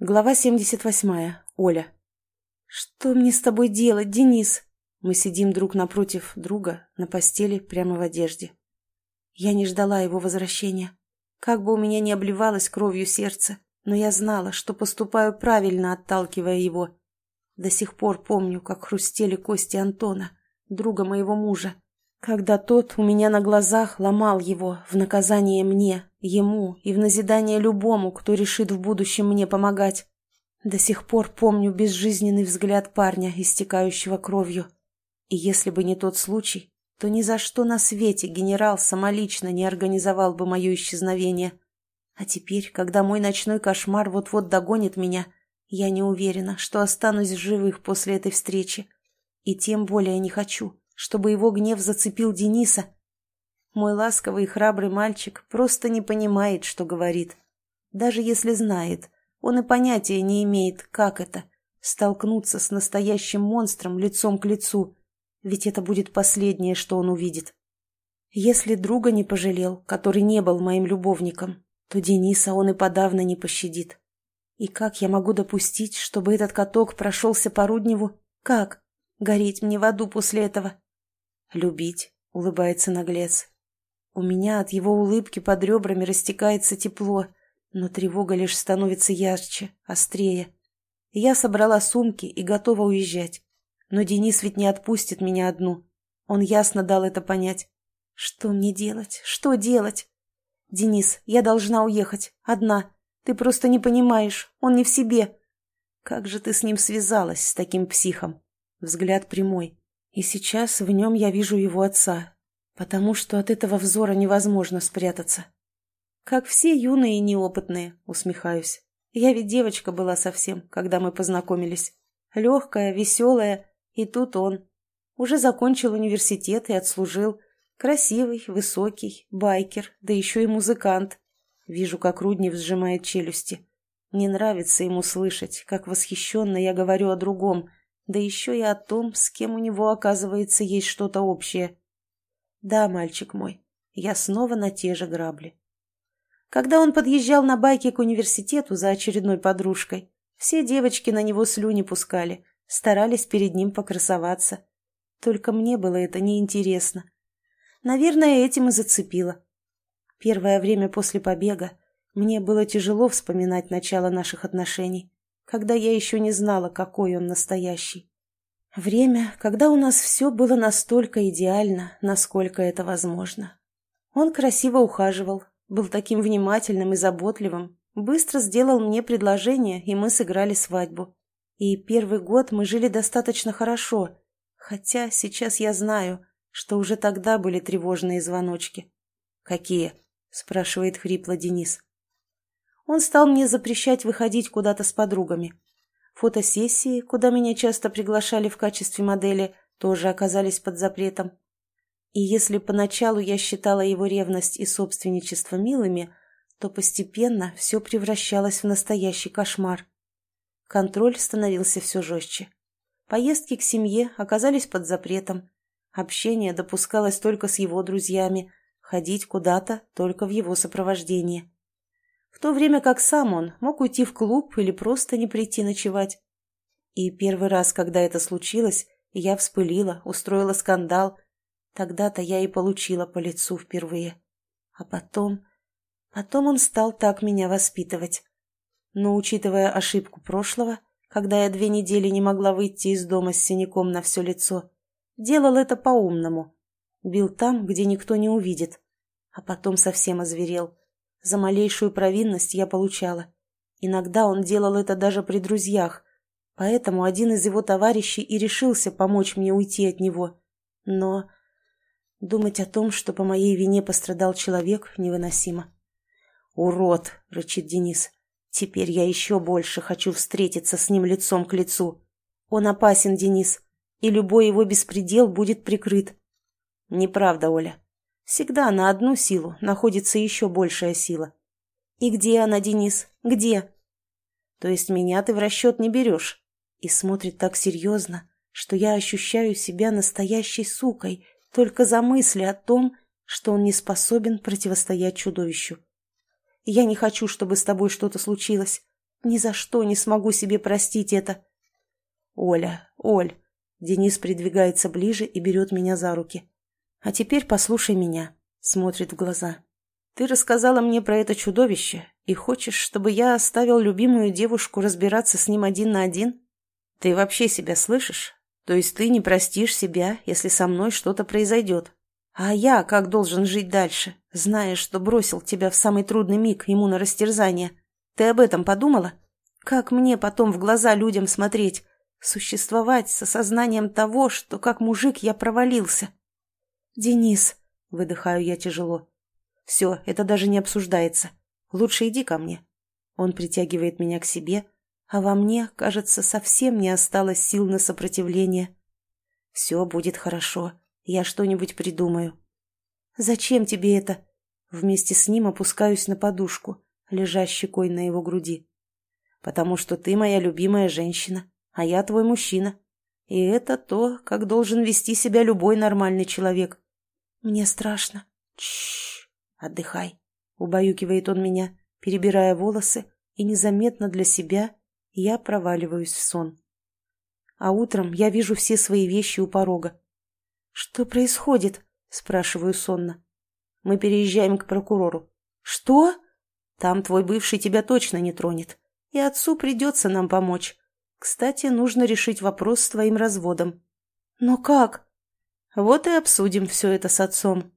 Глава 78. Оля. «Что мне с тобой делать, Денис?» Мы сидим друг напротив друга на постели прямо в одежде. Я не ждала его возвращения. Как бы у меня ни обливалось кровью сердце, но я знала, что поступаю правильно, отталкивая его. До сих пор помню, как хрустели кости Антона, друга моего мужа, когда тот у меня на глазах ломал его в наказание мне, ему и в назидание любому, кто решит в будущем мне помогать. До сих пор помню безжизненный взгляд парня, истекающего кровью. И если бы не тот случай, то ни за что на свете генерал самолично не организовал бы мое исчезновение. А теперь, когда мой ночной кошмар вот-вот догонит меня, я не уверена, что останусь в живых после этой встречи. И тем более не хочу, чтобы его гнев зацепил Дениса. Мой ласковый и храбрый мальчик просто не понимает, что говорит. Даже если знает, он и понятия не имеет, как это — столкнуться с настоящим монстром лицом к лицу, ведь это будет последнее, что он увидит. Если друга не пожалел, который не был моим любовником, то Дениса он и подавно не пощадит. И как я могу допустить, чтобы этот каток прошелся по Рудневу? Как? Гореть мне в аду после этого? «Любить», — улыбается наглец. У меня от его улыбки под ребрами растекается тепло, но тревога лишь становится ярче, острее. Я собрала сумки и готова уезжать. Но Денис ведь не отпустит меня одну. Он ясно дал это понять. Что мне делать? Что делать? Денис, я должна уехать. Одна. Ты просто не понимаешь. Он не в себе. Как же ты с ним связалась, с таким психом? Взгляд прямой. И сейчас в нем я вижу его отца, потому что от этого взора невозможно спрятаться. Как все юные и неопытные, усмехаюсь. Я ведь девочка была совсем, когда мы познакомились. Легкая, веселая, и тут он. Уже закончил университет и отслужил. Красивый, высокий, байкер, да еще и музыкант. Вижу, как Руднев сжимает челюсти. Не нравится ему слышать, как восхищенно я говорю о другом, да еще и о том, с кем у него, оказывается, есть что-то общее. Да, мальчик мой, я снова на те же грабли. Когда он подъезжал на байке к университету за очередной подружкой, все девочки на него слюни пускали, старались перед ним покрасоваться. Только мне было это неинтересно. Наверное, этим и зацепило. Первое время после побега мне было тяжело вспоминать начало наших отношений когда я еще не знала, какой он настоящий. Время, когда у нас все было настолько идеально, насколько это возможно. Он красиво ухаживал, был таким внимательным и заботливым, быстро сделал мне предложение, и мы сыграли свадьбу. И первый год мы жили достаточно хорошо, хотя сейчас я знаю, что уже тогда были тревожные звоночки. «Какие?» – спрашивает хрипло Денис. Он стал мне запрещать выходить куда-то с подругами. Фотосессии, куда меня часто приглашали в качестве модели, тоже оказались под запретом. И если поначалу я считала его ревность и собственничество милыми, то постепенно все превращалось в настоящий кошмар. Контроль становился все жестче. Поездки к семье оказались под запретом. Общение допускалось только с его друзьями, ходить куда-то только в его сопровождении в то время как сам он мог уйти в клуб или просто не прийти ночевать. И первый раз, когда это случилось, я вспылила, устроила скандал. Тогда-то я и получила по лицу впервые. А потом... Потом он стал так меня воспитывать. Но, учитывая ошибку прошлого, когда я две недели не могла выйти из дома с синяком на все лицо, делал это по-умному. Бил там, где никто не увидит. А потом совсем озверел. За малейшую провинность я получала. Иногда он делал это даже при друзьях, поэтому один из его товарищей и решился помочь мне уйти от него. Но думать о том, что по моей вине пострадал человек, невыносимо. «Урод!» — рычит Денис. «Теперь я еще больше хочу встретиться с ним лицом к лицу. Он опасен, Денис, и любой его беспредел будет прикрыт». «Неправда, Оля. Всегда на одну силу находится еще большая сила. И где она, Денис? Где? То есть меня ты в расчет не берешь? И смотрит так серьезно, что я ощущаю себя настоящей сукой только за мысли о том, что он не способен противостоять чудовищу. Я не хочу, чтобы с тобой что-то случилось. Ни за что не смогу себе простить это. Оля, Оль. Денис придвигается ближе и берет меня за руки. А теперь послушай меня. Смотрит в глаза. Ты рассказала мне про это чудовище и хочешь, чтобы я оставил любимую девушку разбираться с ним один на один? Ты вообще себя слышишь? То есть ты не простишь себя, если со мной что-то произойдет. А я как должен жить дальше, зная, что бросил тебя в самый трудный миг ему на растерзание? Ты об этом подумала? Как мне потом в глаза людям смотреть? Существовать с осознанием того, что как мужик я провалился? Денис, выдыхаю я тяжело. Все, это даже не обсуждается. Лучше иди ко мне. Он притягивает меня к себе, а во мне, кажется, совсем не осталось сил на сопротивление. Все будет хорошо. Я что-нибудь придумаю. Зачем тебе это? Вместе с ним опускаюсь на подушку, лежащей щекой на его груди. Потому что ты моя любимая женщина, а я твой мужчина. И это то, как должен вести себя любой нормальный человек. Мне страшно. Чш. «Отдыхай», — убаюкивает он меня, перебирая волосы, и незаметно для себя я проваливаюсь в сон. А утром я вижу все свои вещи у порога. «Что происходит?» — спрашиваю сонно. «Мы переезжаем к прокурору». «Что?» «Там твой бывший тебя точно не тронет, и отцу придется нам помочь. Кстати, нужно решить вопрос с твоим разводом». «Но как?» «Вот и обсудим все это с отцом»,